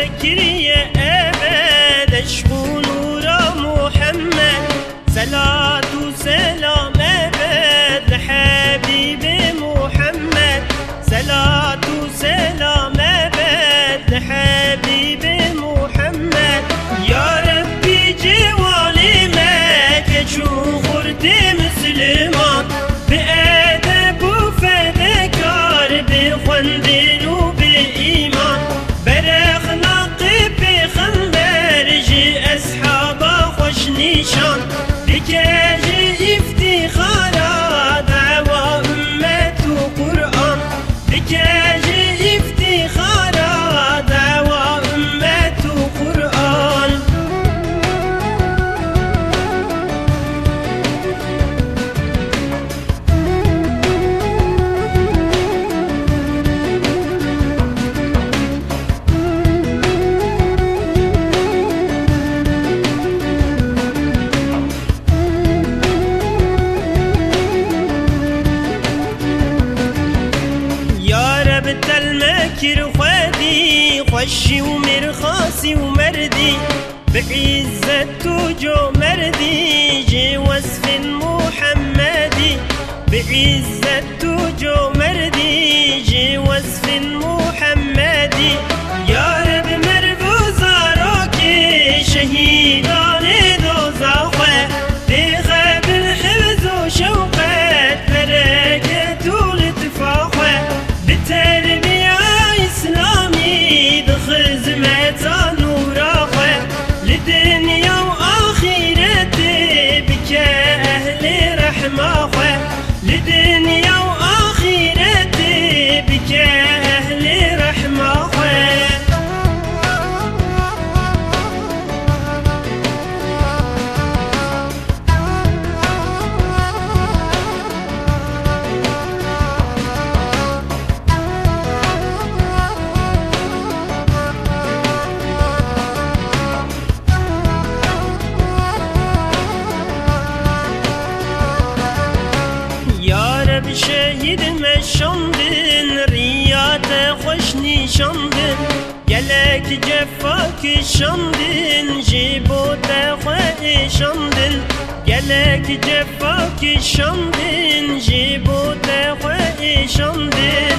زكريا أبد أشكو نور محمد صلاة وسلام أبد لحبيب محمد صلاة وسلام أبد لحبيب محمد يا ربي جوالي ما تشوف Yeah. بتل مكر خدي خشي ومرخاصي ومردي. بعزة جو مردي جي وصف محمدي. بعزة جو مردي جي وصف محمدي. يا رب مربوزا روكي شهيدان in the شب شهید مشاندن ریات خوش نیشاندن گلک جفا کشاندن جیبو تخوشاندن گلک جفا کشاندن جیبو تخوشاندن